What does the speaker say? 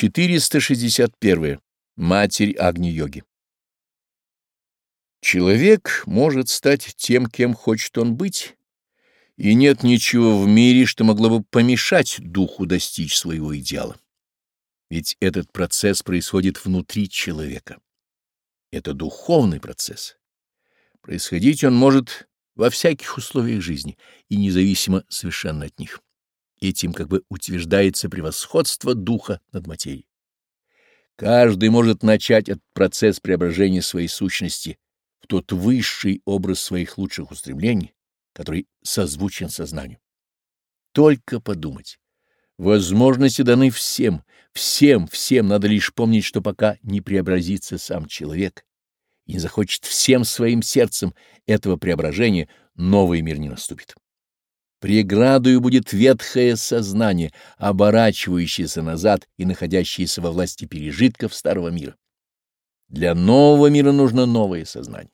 461. Матерь Агни-йоги. Человек может стать тем, кем хочет он быть, и нет ничего в мире, что могло бы помешать духу достичь своего идеала. Ведь этот процесс происходит внутри человека. Это духовный процесс. Происходить он может во всяких условиях жизни и независимо совершенно от них. Этим как бы утверждается превосходство духа над материей. Каждый может начать этот процесс преображения своей сущности в тот высший образ своих лучших устремлений, который созвучен сознанию. Только подумать. Возможности даны всем, всем, всем. Надо лишь помнить, что пока не преобразится сам человек и не захочет всем своим сердцем этого преображения, новый мир не наступит преградою будет ветхое сознание, а оборачивающееся назад и находящееся во власти пережитков старого мира. Для нового мира нужно новое сознание.